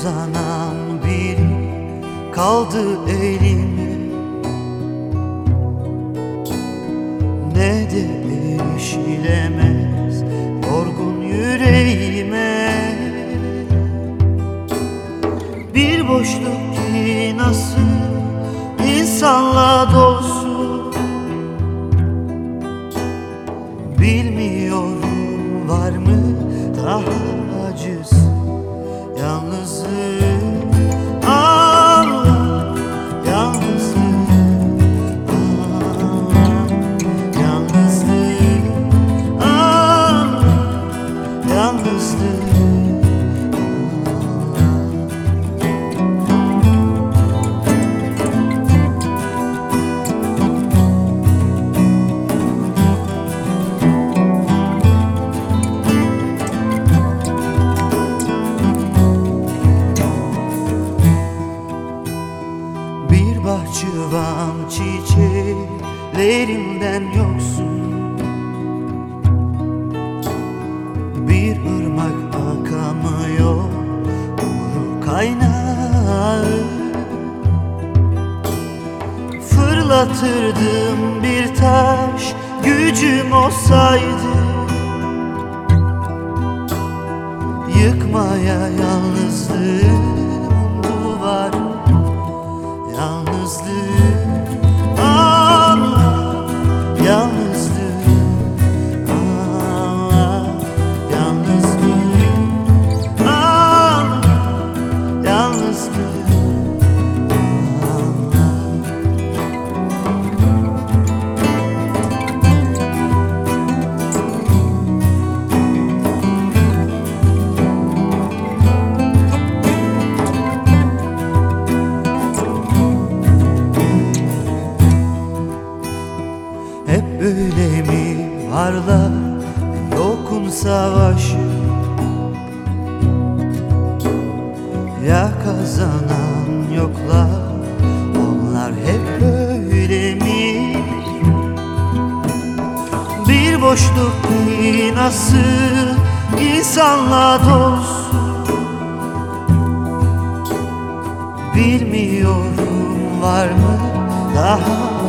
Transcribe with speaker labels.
Speaker 1: uzanan biri kaldı elimde Ne de erişilemez yorgun yüreğime? Bir boşluk ki nasıl insanla dolsun? Bilmiyorum var mı daha acısı çiçeklerimden yoksun. Bir ırmak akamıyor Kuru kaynağı. Fırlatırdım bir taş Gücüm olsaydı. Yıkmaya yalnızlığım savaşı Ya kazanan yoklar onlar hep böyle mi? Bir boşluk nasıl insanla dolsun. Bilmiyorum var mı daha